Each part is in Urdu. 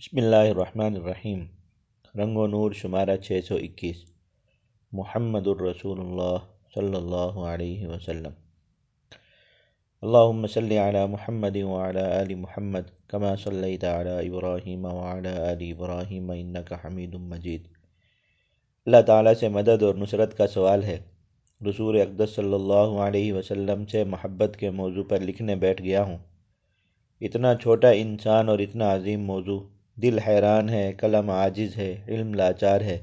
بسم اللہ الرحمن الرحیم۔ رنگ و نور شمارہ چھ سو اکیس۔ محمد الرسول اللہ صلی اللہ علیہ وسلم۔ اللہم صلی علی محمد وعلی آل محمد کما صلیت علی ابراہیم وعلی آل ابراہیم انکا حمید مجید۔ اللہ تعالیٰ سے مدد اور نصرت کا سوال ہے۔ رسول اقدس صلی اللہ علیہ وسلم سے محبت کے موضوع پر لکھنے بیٹھ گیا ہوں۔ اتنا چھوٹا انسان اور اتنا عظیم موضوع۔ دل حیران ہے، قلم عاجز ہے، علم لاچار ہے۔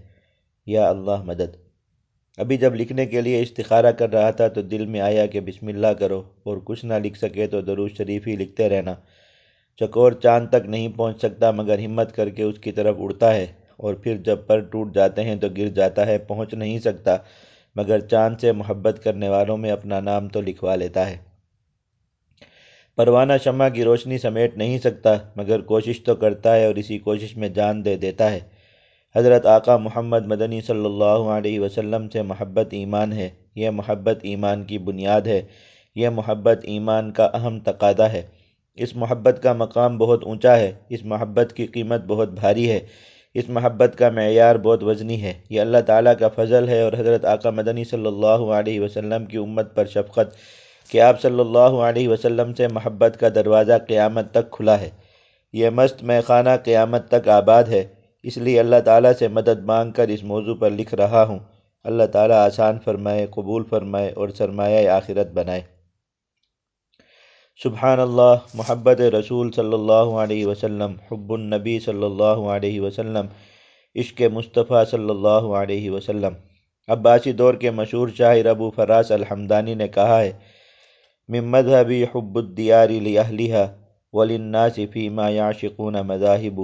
یا اللہ، مدد۔ ابھی جب لکھنے کے لیے استخارہ کر رہا تھا تو دل میں آیا کہ بسم اللہ کرو، اور کچھ نہ لکھ سکے تو درود شریف ہی لکھتے رہنا۔ چکور چاند تک نہیں پہنچ سکتا، مگر ہمت کر کے اس کی طرف اڑتا ہے۔ اور پھر جب پر ٹوٹ جاتے ہیں تو گر جاتا ہے، پہنچ نہیں سکتا۔ مگر چاند سے محبت کرنے والوں میں اپنا نام تو لکھوا لیتا ہے۔ پروانہ شمع کی روشنی سمیٹ نہیں سکتا، مگر کوشش تو کرتا ہے اور اسی کوشش میں جان دے دیتا ہے۔ حضرت آقا محمد مدنی صلی اللہ علیہ وسلم سے محبت ایمان ہے۔ یہ محبت ایمان کی بنیاد ہے۔ یہ محبت ایمان کا اہم تقاضا ہے۔ اس محبت کا مقام بہت اونچا ہے۔ اس محبت کی قیمت بہت بھاری ہے۔ اس محبت کا معیار بہت وزنی ہے۔ یہ اللہ تعالیٰ کا فضل ہے اور حضرت آقا مدنی صلی اللہ علیہ وسلم کی امت پر شفقت کہ آپ صلی اللہ علیہ وسلم سے محبت کا دروازہ قیامت تک کھلا ہے۔ یہ مست میں خانہ قیامت تک آباد ہے۔ اس لیے اللہ تعالیٰ سے مدد مانگ کر اس موضوع پر لکھ رہا ہوں۔ اللہ تعالیٰ آسان فرمائے، قبول فرمائے اور سرمایہ آخرت بنائے۔ سبحان اللہ، محبت رسول صلی اللہ علیہ وسلم، حب النبی صلی اللہ علیہ وسلم، عشق مصطفیٰ صلی اللہ علیہ وسلم۔ عباسی دور کے مشہور شاہر ابو فراس الحمدانی نے کہا ہے من مذہبی حب الدیار لأہلیہا وللناس فیما یعشقون مذاہب۔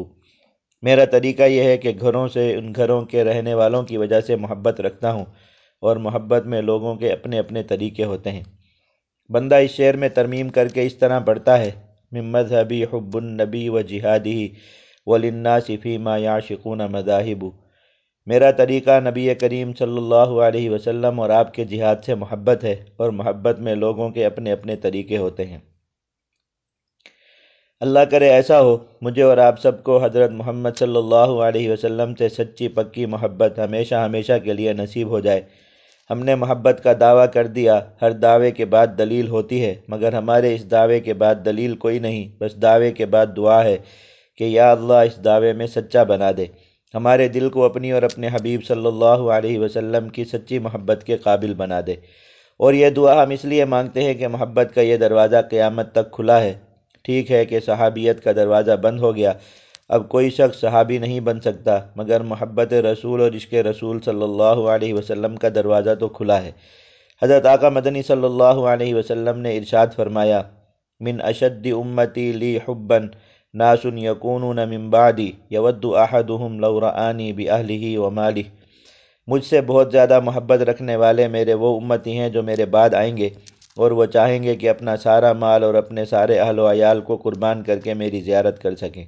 میرا طریقہ یہ ہے کہ گھروں سے، ان گھروں کے رہنے والوں کی وجہ سے محبت رکھتا ہوں اور محبت میں لوگوں کے اپنے اپنے طریقے ہوتے ہیں۔ بندہ اس شعر میں ترمیم کر کے اس طرح پڑھتا ہے، من مذہبی حب النبی و جہادی وللناس فیما یعشقون مذاہب۔ میرا طریقہ نبی کریم صلی اللہ علیہ وسلم اور آپ کے جہاد سے محبت ہے اور محبت میں لوگوں کے اپنے اپنے طریقے ہوتے ہیں۔ اللہ کرے ایسا ہو، مجھے اور آپ سب کو حضرت محمد صلی اللہ علیہ وسلم سے سچی پکی محبت ہمیشہ ہمیشہ کے لیے نصیب ہو جائے۔ ہم نے محبت کا دعویٰ کر دیا، ہر دعوے کے بعد دلیل ہوتی ہے، مگر ہمارے اس دعوے کے بعد دلیل کوئی نہیں، بس دعوے کے بعد دعا ہے کہ یا اللہ اس دعوے میں سچا بنا دے۔ ہمارے دل کو اپنی اور اپنے حبیب صلی اللہ علیہ وسلم کی سچی محبت کے قابل بنا دے۔ اور یہ دعا ہم اس لیے مانگتے ہیں کہ محبت کا یہ دروازہ قیامت تک کھلا ہے۔ ٹھیک ہے کہ صحابیت کا دروازہ بند ہو گیا۔ اب کوئی شخص صحابی نہیں بن سکتا، مگر محبت رسول اور عشق رسول صلی اللہ علیہ وسلم کا دروازہ تو کھلا ہے۔ حضرت آقا مدنی صلی اللہ علیہ وسلم نے ارشاد فرمایا، من اشد امتی لی حبا ناس یکونون من بعدی یود احدهم لو رآنی بأہلہ و مالہ مجھ سے بہت زیادہ محبت رکھنے والے میرے وہ امتی ہیں جو میرے بعد آئیں گے، اور وہ چاہیں گے کہ اپنا سارا مال اور اپنے سارے اہل و عیال کو قربان کر کے میری زیارت کر سکیں۔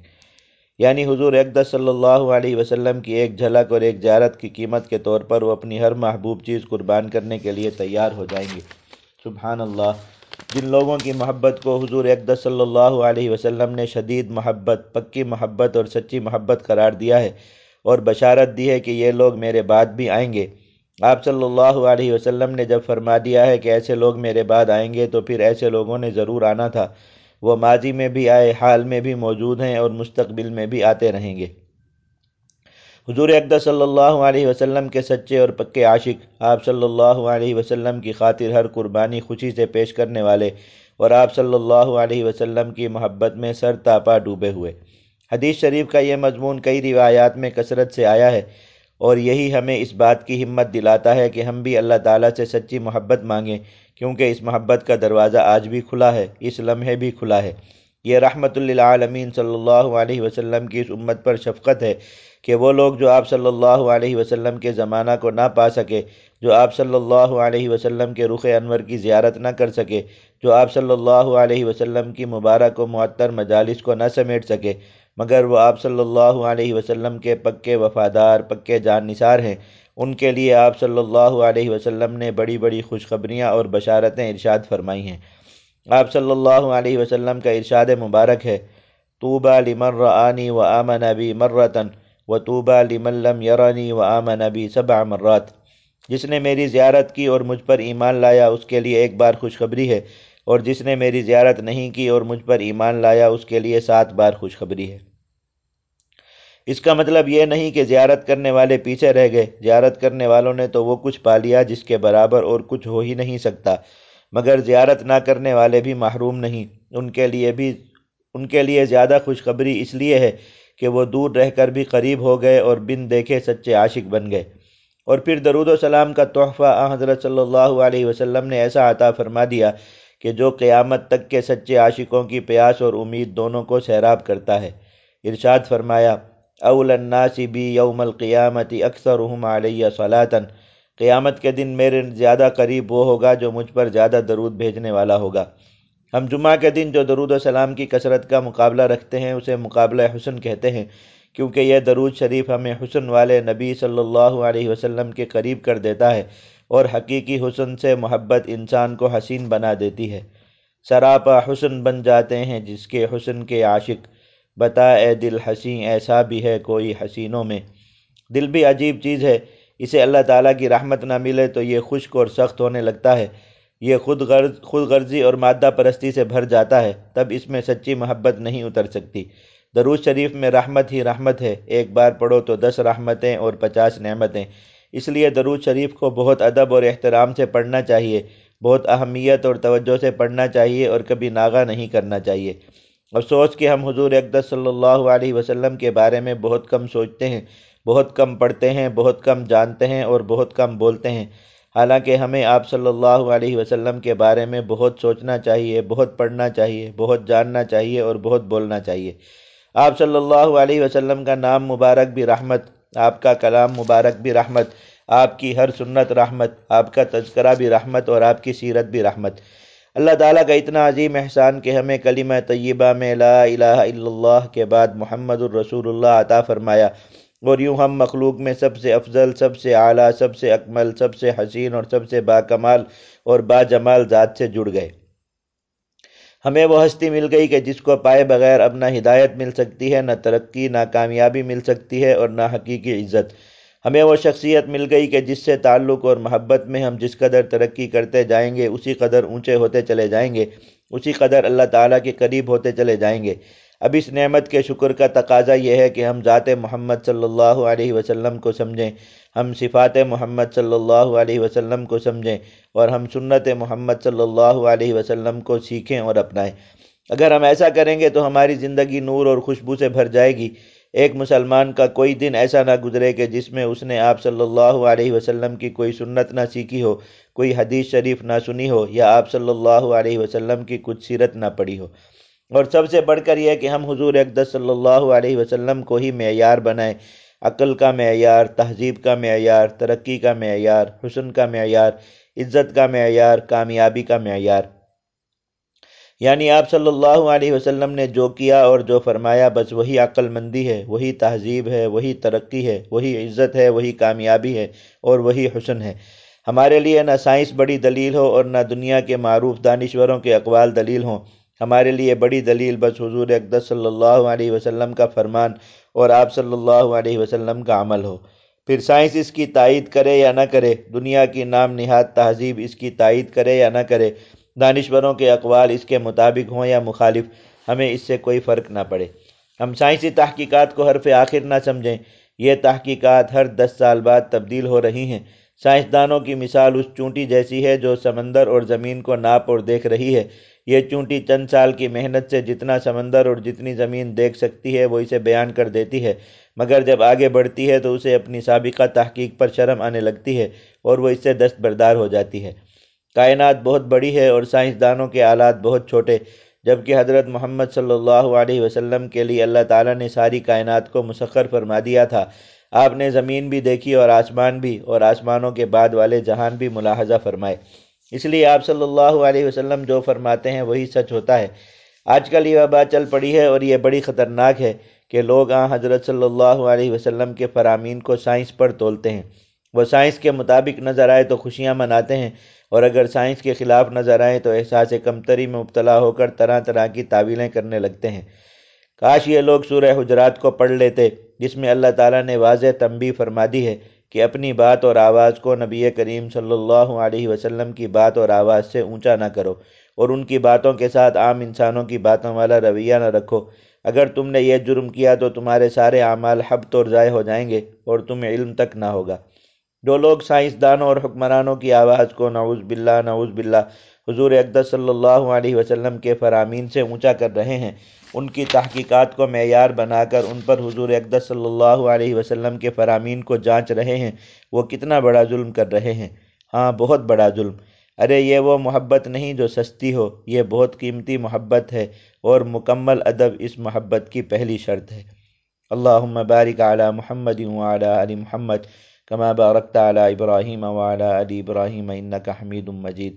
یعنی حضور اقدس صلی اللہ علیہ وسلم کی ایک جھلک اور ایک زیارت کی قیمت کے طور پر وہ اپنی ہر محبوب چیز قربان کرنے کے لیے تیار ہو جائیں گے۔ سبحان اللہ۔ جن لوگوں کی محبت کو حضور اقدس صلی اللہ علیہ وسلم نے شدید محبت، پکی محبت اور سچی محبت قرار دیا ہے اور بشارت دی ہے کہ یہ لوگ میرے بعد بھی آئیں گے۔ آپ صلی اللہ علیہ وسلم نے جب فرما دیا ہے کہ ایسے لوگ میرے بعد آئیں گے تو پھر ایسے لوگوں نے ضرور آنا تھا۔ وہ ماضی میں بھی آئے، حال میں بھی موجود ہیں اور مستقبل میں بھی آتے رہیں گے۔ حضور اقدس صلی اللہ علیہ وسلم کے سچے اور پکے عاشق، آپ صلی اللہ علیہ وسلم کی خاطر ہر قربانی خوشی سے پیش کرنے والے اور آپ صلی اللہ علیہ وسلم کی محبت میں سر تاپا ڈوبے ہوئے۔ حدیث شریف کا یہ مضمون کئی روایات میں کثرت سے آیا ہے اور یہی ہمیں اس بات کی ہمت دلاتا ہے کہ ہم بھی اللہ تعالیٰ سے سچی محبت مانگیں، کیونکہ اس محبت کا دروازہ آج بھی کھلا ہے، اس لمحے بھی کھلا ہے۔ یہ رحمت للعالمین صلی اللہ علیہ وسلم کی اس امت پر شفقت ہے کہ وہ لوگ جو آپ صلی اللہ علیہ وسلم کے زمانہ کو نہ پا سکے، جو آپ صلی اللہ علیہ وسلم کے رخ انور کی زیارت نہ کر سکے، جو آپ صلی اللہ علیہ وسلم کی مبارک و معطر مجالس کو نہ سمیٹ سکے، مگر وہ آپ صلی اللہ علیہ وسلم کے پکے وفادار، پکے جان نثار ہیں۔ ان کے لیے آپ صلی اللہ علیہ وسلم نے بڑی بڑی خوشخبریاں اور بشارتیں ارشاد فرمائی ہیں۔ آپ صلی اللہ علیہ وسلم کا ارشاد مبارک ہے. طوبى لمن رآني وآمن بي مرة وطوبى لمن لم يرني وآمن بي سبع مرات. جس نے میری زیارت کی اور مجھ پر ایمان لایا اس کے لیے ایک بار خوشخبری ہے، اور جس نے میری زیارت نہیں کی اور مجھ پر ایمان لایا اس کے لیے سات بار خوشخبری ہے. اس کا مطلب یہ نہیں کہ زیارت کرنے والے پیچھے رہ گئے، زیارت کرنے والوں نے تو وہ کچھ پا لیا جس کے برابر اور کچھ ہو ہی نہیں سکتا۔ مگر زیارت نہ کرنے والے بھی محروم نہیں۔ ان کے لیے بھی، ان کے لیے زیادہ خوشخبری اس لیے ہے کہ وہ دور رہ کر بھی قریب ہو گئے اور بن دیکھے سچے عاشق بن گئے۔ اور پھر درود و سلام کا تحفہ حضرت صلی اللہ علیہ وسلم نے ایسا عطا فرما دیا کہ جو قیامت تک کے سچے عاشقوں کی پیاس اور امید دونوں کو سیراب کرتا ہے۔ ارشاد فرمایا اول الناس بی یوم القیامت اکثرهم علیہ صلاطن قیامت کے دن میرے زیادہ قریب وہ ہوگا جو مجھ پر زیادہ درود بھیجنے والا ہوگا۔ ہم جمعہ کے دن جو درود و سلام کی کثرت کا مقابلہ رکھتے ہیں، اسے مقابلہ حسن کہتے ہیں، کیونکہ یہ درود شریف ہمیں حسن والے نبی صلی اللہ علیہ وسلم کے قریب کر دیتا ہے اور حقیقی حسن سے محبت انسان کو حسین بنا دیتی ہے۔ سراپا حسن بن جاتے ہیں جس کے حسن کے عاشق، بتا اے دل حسین، ایسا بھی ہے کوئی حسینوں میں۔ دل بھی عجیب چیز ہے اسے اللہ تعالیٰ کی رحمت نہ ملے تو یہ خشک اور سخت ہونے لگتا ہے۔ یہ خود غرض خود غرضی اور مادہ پرستی سے بھر جاتا ہے۔ تب اس میں سچی محبت نہیں اتر سکتی۔ درود شریف میں رحمت ہی رحمت ہے۔ ایک بار پڑھو تو دس رحمتیں اور پچاس نعمتیں۔ اس لیے درود شریف کو بہت ادب اور احترام سے پڑھنا چاہیے۔ بہت اہمیت اور توجہ سے پڑھنا چاہیے اور کبھی ناغہ نہیں کرنا چاہیے۔ افسوس کہ ہم حضور اقدس صلی اللہ علیہ وسلم کے بارے میں بہت کم سوچتے ہیں۔ بہت کم پڑھتے ہیں، بہت کم جانتے ہیں اور بہت کم بولتے ہیں۔ حالانکہ ہمیں آپ صلی اللہ علیہ وسلم کے بارے میں بہت سوچنا چاہیے، بہت پڑھنا چاہیے، بہت جاننا چاہیے اور بہت بولنا چاہیے۔ آپ صلی اللہ علیہ وسلم کا نام مبارک بھی رحمت، آپ کا کلام مبارک بھی رحمت، آپ کی ہر سنت رحمت، آپ کا تذکرہ بھی رحمت اور آپ کی سیرت بھی رحمت۔ اللہ تعالیٰ کا اتنا عظیم احسان کہ ہمیں کلمہ طیبہ میں لا الہ الا اللہ کے بعد محمد الرسول اللہ عطا فرمایا۔ اور یوں ہم مخلوق میں سب سے افضل، سب سے اعلیٰ، سب سے اکمل، سب سے حسین اور سب سے با کمال اور با جمال ذات سے جڑ گئے۔ ہمیں وہ ہستی مل گئی کہ جس کو پائے بغیر اب نہ ہدایت مل سکتی ہے، نہ ترقی، نہ کامیابی مل سکتی ہے اور نہ حقیقی عزت۔ ہمیں وہ شخصیت مل گئی کہ جس سے تعلق اور محبت میں ہم جس قدر ترقی کرتے جائیں گے، اسی قدر اونچے ہوتے چلے جائیں گے، اسی قدر اللہ تعالیٰ کے قریب ہوتے چلے جائیں گے۔ اب اس نعمت کے شکر کا تقاضا یہ ہے کہ ہم ذات محمد صلی اللہ علیہ وسلم کو سمجھیں، ہم صفات محمد صلی اللہ علیہ وسلم کو سمجھیں اور ہم سنت محمد صلی اللہ علیہ وسلم کو سیکھیں اور اپنائیں۔ اگر ہم ایسا کریں گے تو ہماری زندگی نور اور خوشبو سے بھر جائے گی۔ ایک مسلمان کا کوئی دن ایسا نہ گزرے کہ جس میں اس نے آپ صلی اللہ علیہ وسلم کی کوئی سنت نہ سیکھی ہو، کوئی حدیث شریف نہ سنی ہو یا آپ صلی اللہ علیہ وسلم کی کچھ سیرت نہ پڑھی ہو۔ اور سب سے بڑھ کر یہ کہ ہم حضور اقدس صلی اللہ علیہ وسلم کو ہی معیار بنائیں۔ عقل کا معیار، تہذیب کا معیار، ترقی کا معیار، حسن کا معیار، عزت کا معیار، کامیابی کا معیار۔ یعنی آپ صلی اللہ علیہ وسلم نے جو کیا اور جو فرمایا، بس وہی عقل مندی ہے، وہی تہذیب ہے، وہی ترقی ہے، وہی عزت ہے، وہی کامیابی ہے اور وہی حسن ہے۔ ہمارے لیے نہ سائنس بڑی دلیل ہو اور نہ دنیا کے معروف دانشوروں کے اقوال دلیل ہوں۔ ہمارے لیے بڑی دلیل بس حضور اقدس صلی اللہ علیہ وسلم کا فرمان اور آپ صلی اللہ علیہ وسلم کا عمل ہو۔ پھر سائنس اس کی تائید کرے یا نہ کرے، دنیا کی نام نہاد تہذیب اس کی تائید کرے یا نہ کرے، دانشوروں کے اقوال اس کے مطابق ہوں یا مخالف، ہمیں اس سے کوئی فرق نہ پڑے۔ ہم سائنسی تحقیقات کو حرف آخر نہ سمجھیں۔ یہ تحقیقات ہر دس سال بعد تبدیل ہو رہی ہیں۔ سائنسدانوں کی مثال اس چونٹی جیسی ہے جو سمندر اور زمین کو ناپ اور دیکھ رہی ہے۔ یہ چونٹی چند سال کی محنت سے جتنا سمندر اور جتنی زمین دیکھ سکتی ہے، وہ اسے بیان کر دیتی ہے۔ مگر جب آگے بڑھتی ہے تو اسے اپنی سابقہ تحقیق پر شرم آنے لگتی ہے اور وہ اس سے دست بردار ہو جاتی ہے۔ کائنات بہت بڑی ہے اور سائنسدانوں کے آلات بہت چھوٹے، جبکہ حضرت محمد صلی اللہ علیہ وسلم کے لیے اللہ تعالیٰ نے ساری کائنات کو مسخر فرما دیا تھا۔ آپ نے زمین بھی دیکھی اور آسمان بھی، اور آسمانوں کے بعد والے جہان بھی ملاحظہ فرمائے۔ اس لیے آپ صلی اللہ علیہ وسلم جو فرماتے ہیں وہی سچ ہوتا ہے۔ آج کل یہ وبا چل پڑی ہے اور یہ بڑی خطرناک ہے کہ لوگ آن حضرت صلی اللہ علیہ وسلم کے فرامین کو سائنس پر تولتے ہیں۔ وہ سائنس کے مطابق نظر آئے تو خوشیاں مناتے ہیں اور اگر سائنس کے خلاف نظر آئیں تو احساس کمتری میں مبتلا ہو کر طرح طرح کی تعویلیں کرنے لگتے ہیں۔ کاش یہ لوگ سورہ حجرات کو پڑھ لیتے جس میں اللہ تعالیٰ نے واضح تنبیہ فرما دی ہے۔ کہ اپنی بات اور آواز کو نبی کریم صلی اللہ علیہ وسلم کی بات اور آواز سے اونچا نہ کرو اور ان کی باتوں کے ساتھ عام انسانوں کی باتوں والا رویہ نہ رکھو۔ اگر تم نے یہ جرم کیا تو تمہارے سارے اعمال حبت اور ضائع ہو جائیں گے اور تمہیں علم تک نہ ہوگا۔ جو لوگ سائنسدانوں اور حکمرانوں کی آواز کو نعوذ باللہ نعوذ باللہ حضور اقدس صلی اللہ علیہ وسلم کے فرامین سے اونچا کر رہے ہیں۔ ان کی تحقیقات کو معیار بنا کر ان پر حضور اقدس صلی اللہ علیہ وسلم کے فرامین کو جانچ رہے ہیں۔ وہ کتنا بڑا ظلم کر رہے ہیں۔ ہاں بہت بڑا ظلم۔ ارے، یہ وہ محبت نہیں جو سستی ہو، یہ بہت قیمتی محبت ہے اور مکمل ادب اس محبت کی پہلی شرط ہے۔ اللہم بارک علی محمد وعلی علی محمد كما باركت على إبراهيم وعلى آل إبراهيم إنك حميد مجيد